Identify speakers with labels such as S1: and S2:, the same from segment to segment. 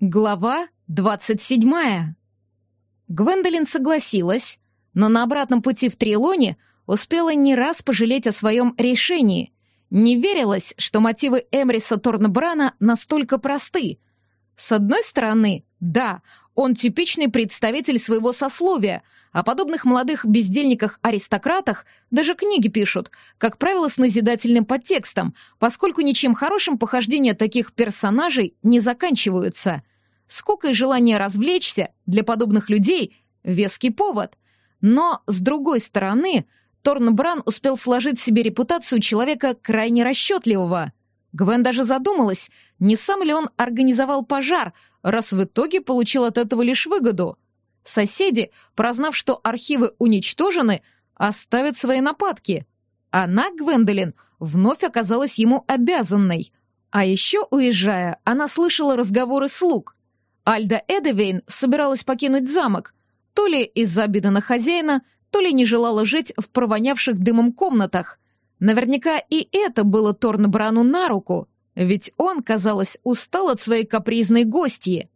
S1: Глава двадцать седьмая. Гвендолин согласилась, но на обратном пути в Трилоне успела не раз пожалеть о своем решении. Не верилось, что мотивы Эмриса Торнбрана настолько просты. С одной стороны, да, он типичный представитель своего сословия — о подобных молодых бездельниках-аристократах даже книги пишут, как правило, с назидательным подтекстом, поскольку ничем хорошим похождения таких персонажей не заканчиваются. Скука и желание развлечься для подобных людей — веский повод. Но, с другой стороны, Торн Бран успел сложить себе репутацию человека крайне расчетливого. Гвен даже задумалась, не сам ли он организовал пожар, раз в итоге получил от этого лишь выгоду — Соседи, прознав, что архивы уничтожены, оставят свои нападки. Она, Гвендолин, вновь оказалась ему обязанной. А еще, уезжая, она слышала разговоры слуг. Альда Эдевейн собиралась покинуть замок, то ли из-за обиды на хозяина, то ли не желала жить в провонявших дымом комнатах. Наверняка и это было Торнбрану на руку, ведь он, казалось, устал от своей капризной гостьи.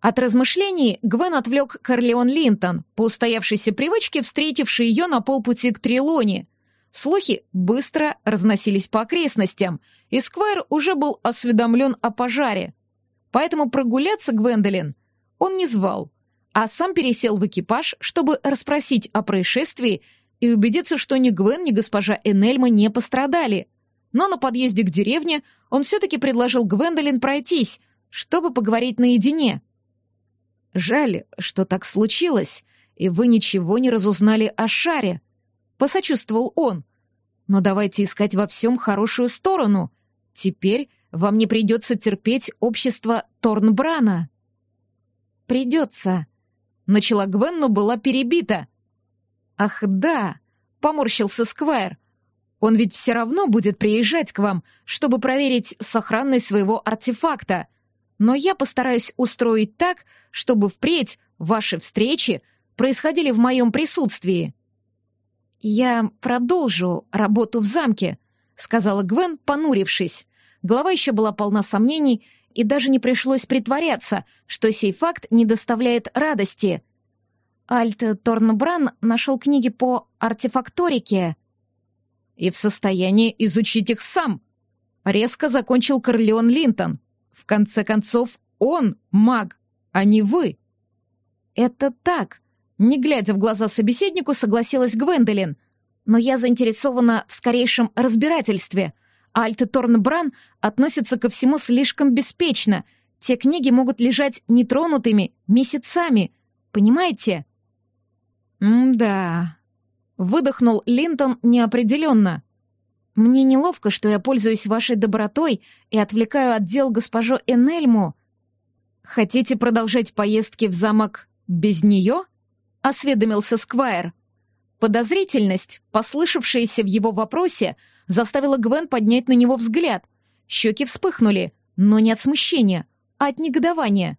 S1: От размышлений Гвен отвлек Корлеон Линтон, по устоявшейся привычке встретивший ее на полпути к Трилоне. Слухи быстро разносились по окрестностям, и Сквайр уже был осведомлен о пожаре. Поэтому прогуляться Гвендолин он не звал, а сам пересел в экипаж, чтобы расспросить о происшествии и убедиться, что ни Гвен, ни госпожа Энельма не пострадали. Но на подъезде к деревне он все-таки предложил Гвендолин пройтись, чтобы поговорить наедине — Жаль, что так случилось, и вы ничего не разузнали о шаре. Посочувствовал он. Но давайте искать во всем хорошую сторону. Теперь вам не придется терпеть общество Торнбрана. Придется. Начала Гвен, но была перебита. Ах, да, поморщился Сквайр. Он ведь все равно будет приезжать к вам, чтобы проверить сохранность своего артефакта. Но я постараюсь устроить так, чтобы впредь ваши встречи происходили в моем присутствии. «Я продолжу работу в замке», — сказала Гвен, понурившись. Голова еще была полна сомнений, и даже не пришлось притворяться, что сей факт не доставляет радости. Альт Торнбран нашел книги по артефакторике. «И в состоянии изучить их сам», — резко закончил Корлеон Линтон. «В конце концов, он маг а не вы». «Это так», — не глядя в глаза собеседнику, согласилась Гвендолин. «Но я заинтересована в скорейшем разбирательстве. Альте Торнбран относится ко всему слишком беспечно. Те книги могут лежать нетронутыми месяцами. Понимаете?» «М-да», — выдохнул Линтон неопределенно. «Мне неловко, что я пользуюсь вашей добротой и отвлекаю отдел госпожу Энельму, «Хотите продолжать поездки в замок без нее?» — осведомился Сквайр. Подозрительность, послышавшаяся в его вопросе, заставила Гвен поднять на него взгляд. Щеки вспыхнули, но не от смущения, а от негодования.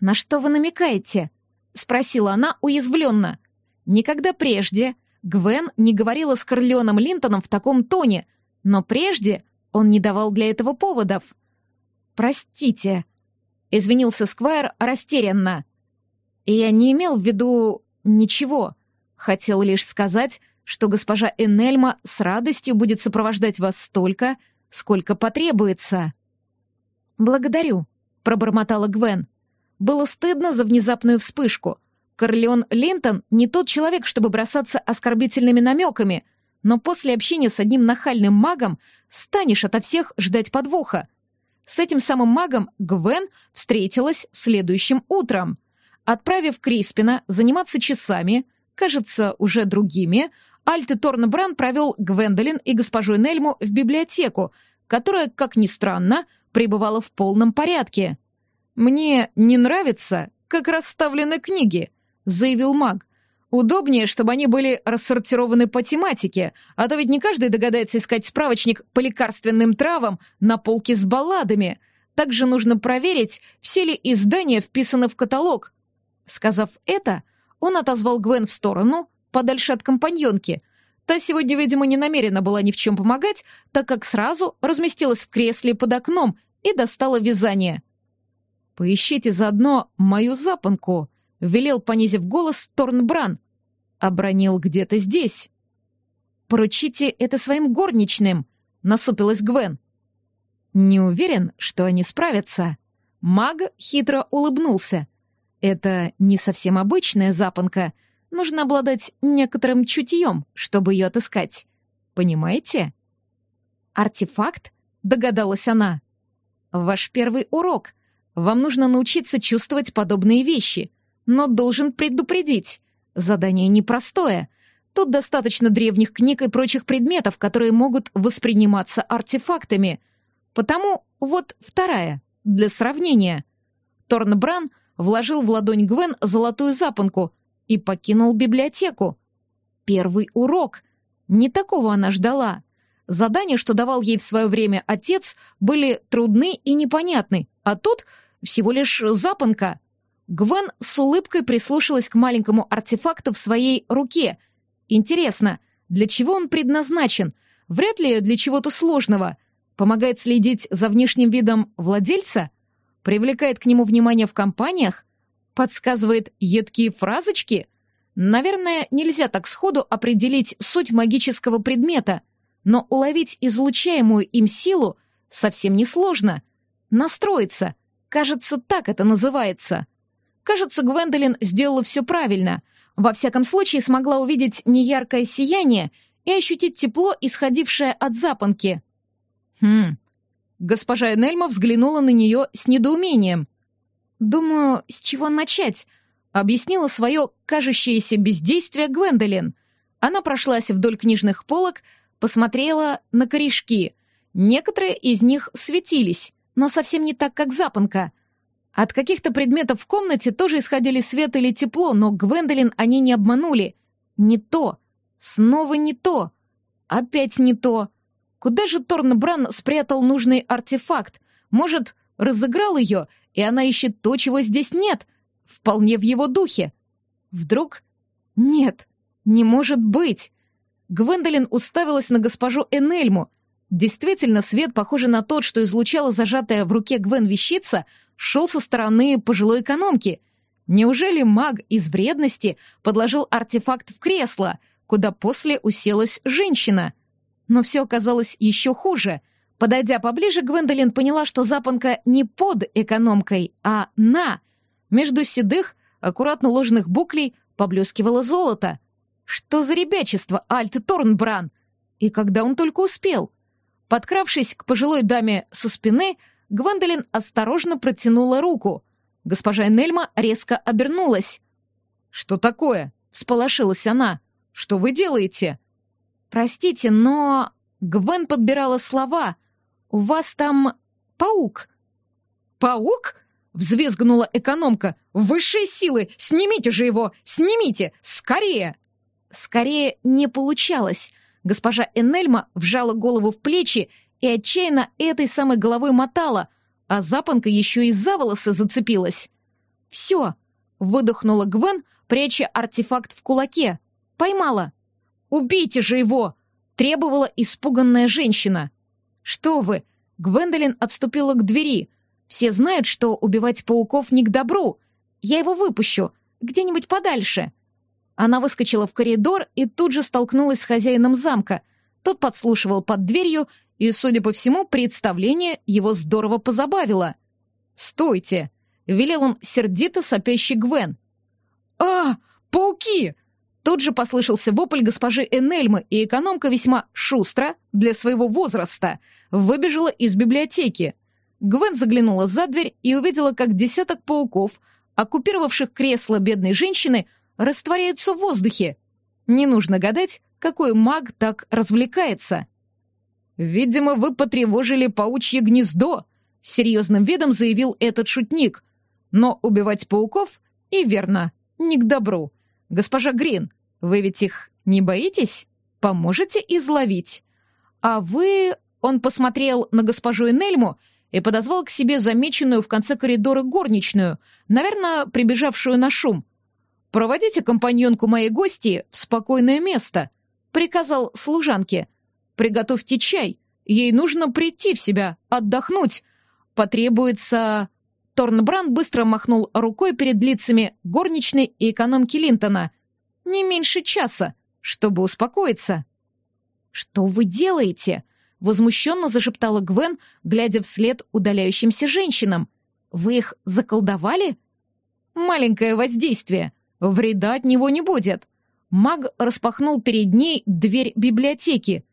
S1: «На что вы намекаете?» — спросила она уязвленно. Никогда прежде Гвен не говорила с Корленом Линтоном в таком тоне, но прежде он не давал для этого поводов. «Простите», — извинился Сквайр растерянно. «Я не имел в виду ничего. Хотел лишь сказать, что госпожа Энельма с радостью будет сопровождать вас столько, сколько потребуется». «Благодарю», — пробормотала Гвен. Было стыдно за внезапную вспышку. Корлеон Линтон не тот человек, чтобы бросаться оскорбительными намеками, но после общения с одним нахальным магом станешь ото всех ждать подвоха. С этим самым магом Гвен встретилась следующим утром. Отправив Криспина заниматься часами, кажется, уже другими, Альте Торнбран провел Гвендолин и госпожу Нельму в библиотеку, которая, как ни странно, пребывала в полном порядке. «Мне не нравится, как расставлены книги», — заявил маг. Удобнее, чтобы они были рассортированы по тематике, а то ведь не каждый догадается искать справочник по лекарственным травам на полке с балладами. Также нужно проверить, все ли издания вписаны в каталог. Сказав это, он отозвал Гвен в сторону, подальше от компаньонки. Та сегодня, видимо, не намерена была ни в чем помогать, так как сразу разместилась в кресле под окном и достала вязание. «Поищите заодно мою запонку», — велел, понизив голос, Торнбран. «Обронил где-то здесь». «Поручите это своим горничным», — насупилась Гвен. «Не уверен, что они справятся». Маг хитро улыбнулся. «Это не совсем обычная запонка. Нужно обладать некоторым чутьем, чтобы ее отыскать. Понимаете?» «Артефакт?» — догадалась она. «Ваш первый урок. Вам нужно научиться чувствовать подобные вещи. Но должен предупредить. Задание непростое. Тут достаточно древних книг и прочих предметов, которые могут восприниматься артефактами. Потому вот вторая, для сравнения. Торнбран вложил в ладонь Гвен золотую запонку и покинул библиотеку. Первый урок. Не такого она ждала. Задания, что давал ей в свое время отец, были трудны и непонятны, а тут всего лишь запонка. Гвен с улыбкой прислушалась к маленькому артефакту в своей руке. Интересно, для чего он предназначен? Вряд ли для чего-то сложного. Помогает следить за внешним видом владельца? Привлекает к нему внимание в компаниях? Подсказывает едкие фразочки? Наверное, нельзя так сходу определить суть магического предмета — но уловить излучаемую им силу совсем несложно. Настроиться. Кажется, так это называется. Кажется, Гвендолин сделала все правильно. Во всяком случае, смогла увидеть неяркое сияние и ощутить тепло, исходившее от запонки. Хм. Госпожа Энельма взглянула на нее с недоумением. «Думаю, с чего начать?» — объяснила свое кажущееся бездействие Гвендолин. Она прошлась вдоль книжных полок, Посмотрела на корешки. Некоторые из них светились, но совсем не так, как запонка. От каких-то предметов в комнате тоже исходили свет или тепло, но Гвендолин они не обманули. Не то. Снова не то. Опять не то. Куда же Торнбран спрятал нужный артефакт? Может, разыграл ее, и она ищет то, чего здесь нет? Вполне в его духе. Вдруг? Нет, не может быть. Гвендолин уставилась на госпожу Энельму. Действительно, свет, похожий на тот, что излучала зажатая в руке Гвен вещица, шел со стороны пожилой экономки. Неужели маг из вредности подложил артефакт в кресло, куда после уселась женщина? Но все оказалось еще хуже. Подойдя поближе, Гвендолин поняла, что запонка не под экономкой, а на. Между седых, аккуратно уложенных буклей поблескивало золото — что за ребячество, Альт Торнбран? И когда он только успел? Подкравшись к пожилой даме со спины, Гвендолин осторожно протянула руку. Госпожа Нельма резко обернулась. «Что такое?» — всполошилась она. «Что вы делаете?» «Простите, но...» Гвен подбирала слова. «У вас там паук». «Паук?» — взвизгнула экономка. «Высшие силы! Снимите же его! Снимите! Скорее!» Скорее, не получалось. Госпожа Энельма вжала голову в плечи и отчаянно этой самой головой мотала, а запонка еще и за волосы зацепилась. «Все!» — выдохнула Гвен, пряча артефакт в кулаке. «Поймала!» «Убейте же его!» — требовала испуганная женщина. «Что вы!» — Гвендолин отступила к двери. «Все знают, что убивать пауков не к добру. Я его выпущу, где-нибудь подальше». Она выскочила в коридор и тут же столкнулась с хозяином замка. Тот подслушивал под дверью, и, судя по всему, представление его здорово позабавило. «Стойте!» — велел он сердито сопящий Гвен. «А, пауки!» Тут же послышался вопль госпожи Энельмы, и экономка весьма шустро, для своего возраста, выбежала из библиотеки. Гвен заглянула за дверь и увидела, как десяток пауков, оккупировавших кресло бедной женщины, растворяются в воздухе. Не нужно гадать, какой маг так развлекается. «Видимо, вы потревожили паучье гнездо», — серьезным видом заявил этот шутник. «Но убивать пауков и верно, не к добру. Госпожа Грин, вы ведь их не боитесь? Поможете изловить?» «А вы...» — он посмотрел на госпожу Энельму и подозвал к себе замеченную в конце коридора горничную, наверное, прибежавшую на шум — «Проводите компаньонку моей гости в спокойное место», — приказал служанке. «Приготовьте чай. Ей нужно прийти в себя, отдохнуть. Потребуется...» Торнбранд быстро махнул рукой перед лицами горничной и экономки Линтона. Не меньше часа, чтобы успокоиться. «Что вы делаете?» — возмущенно зашептала Гвен, глядя вслед удаляющимся женщинам. «Вы их заколдовали?» «Маленькое воздействие. Вреда от него не будет». Маг распахнул перед ней дверь библиотеки.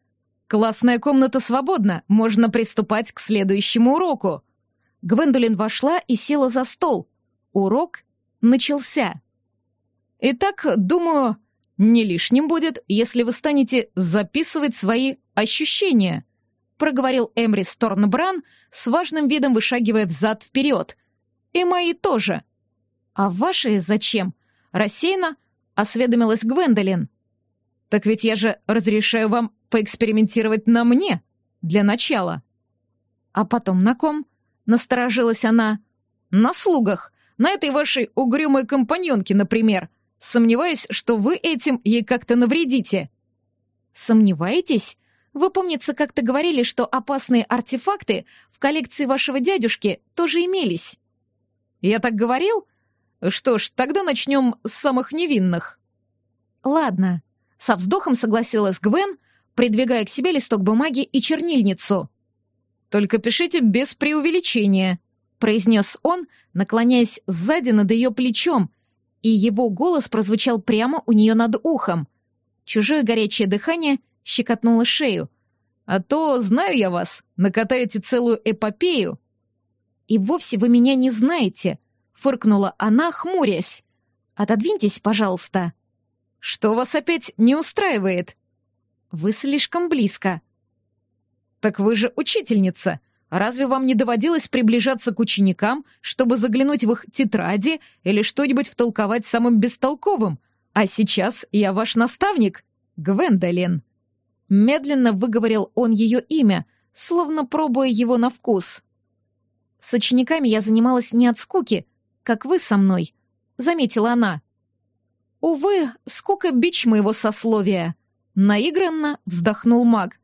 S1: «Классная комната свободна, можно приступать к следующему уроку». Гвендолин вошла и села за стол. Урок начался. Итак, думаю, не лишним будет, если вы станете записывать свои ощущения, проговорил Эмрис Торнбран с важным видом вышагивая взад-вперед. И мои тоже. А ваши зачем? Рассеянно осведомилась Гвендолин. Так ведь я же разрешаю вам поэкспериментировать на мне для начала. А потом на ком? Насторожилась она. «На слугах. На этой вашей угрюмой компаньонке, например. Сомневаюсь, что вы этим ей как-то навредите». «Сомневаетесь? Вы, помнится, как-то говорили, что опасные артефакты в коллекции вашего дядюшки тоже имелись». «Я так говорил? Что ж, тогда начнем с самых невинных». «Ладно». Со вздохом согласилась Гвен, придвигая к себе листок бумаги и чернильницу. Только пишите без преувеличения», — произнес он, наклоняясь сзади над ее плечом, и его голос прозвучал прямо у нее над ухом. Чужое горячее дыхание щекотнуло шею. «А то, знаю я вас, накатаете целую эпопею». «И вовсе вы меня не знаете», — фыркнула она, хмурясь. «Отодвиньтесь, пожалуйста». «Что вас опять не устраивает?» «Вы слишком близко», «Так вы же учительница. Разве вам не доводилось приближаться к ученикам, чтобы заглянуть в их тетради или что-нибудь втолковать самым бестолковым? А сейчас я ваш наставник, Гвендолин». Медленно выговорил он ее имя, словно пробуя его на вкус. «С учениками я занималась не от скуки, как вы со мной», — заметила она. «Увы, скука — бич моего сословия», — наигранно вздохнул маг.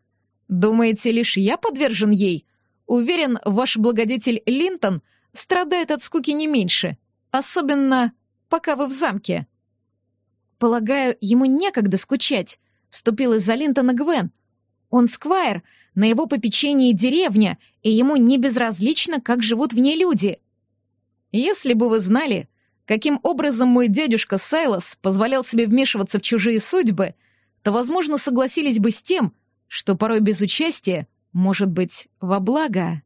S1: Думаете, лишь я подвержен ей? Уверен, ваш благодетель Линтон страдает от скуки не меньше. Особенно, пока вы в замке. Полагаю, ему некогда скучать, вступил из-за Линтона Гвен. Он сквайр, на его попечении деревня, и ему не безразлично, как живут в ней люди. Если бы вы знали, каким образом мой дядюшка Сайлос позволял себе вмешиваться в чужие судьбы, то, возможно, согласились бы с тем, что порой без участия может быть во благо.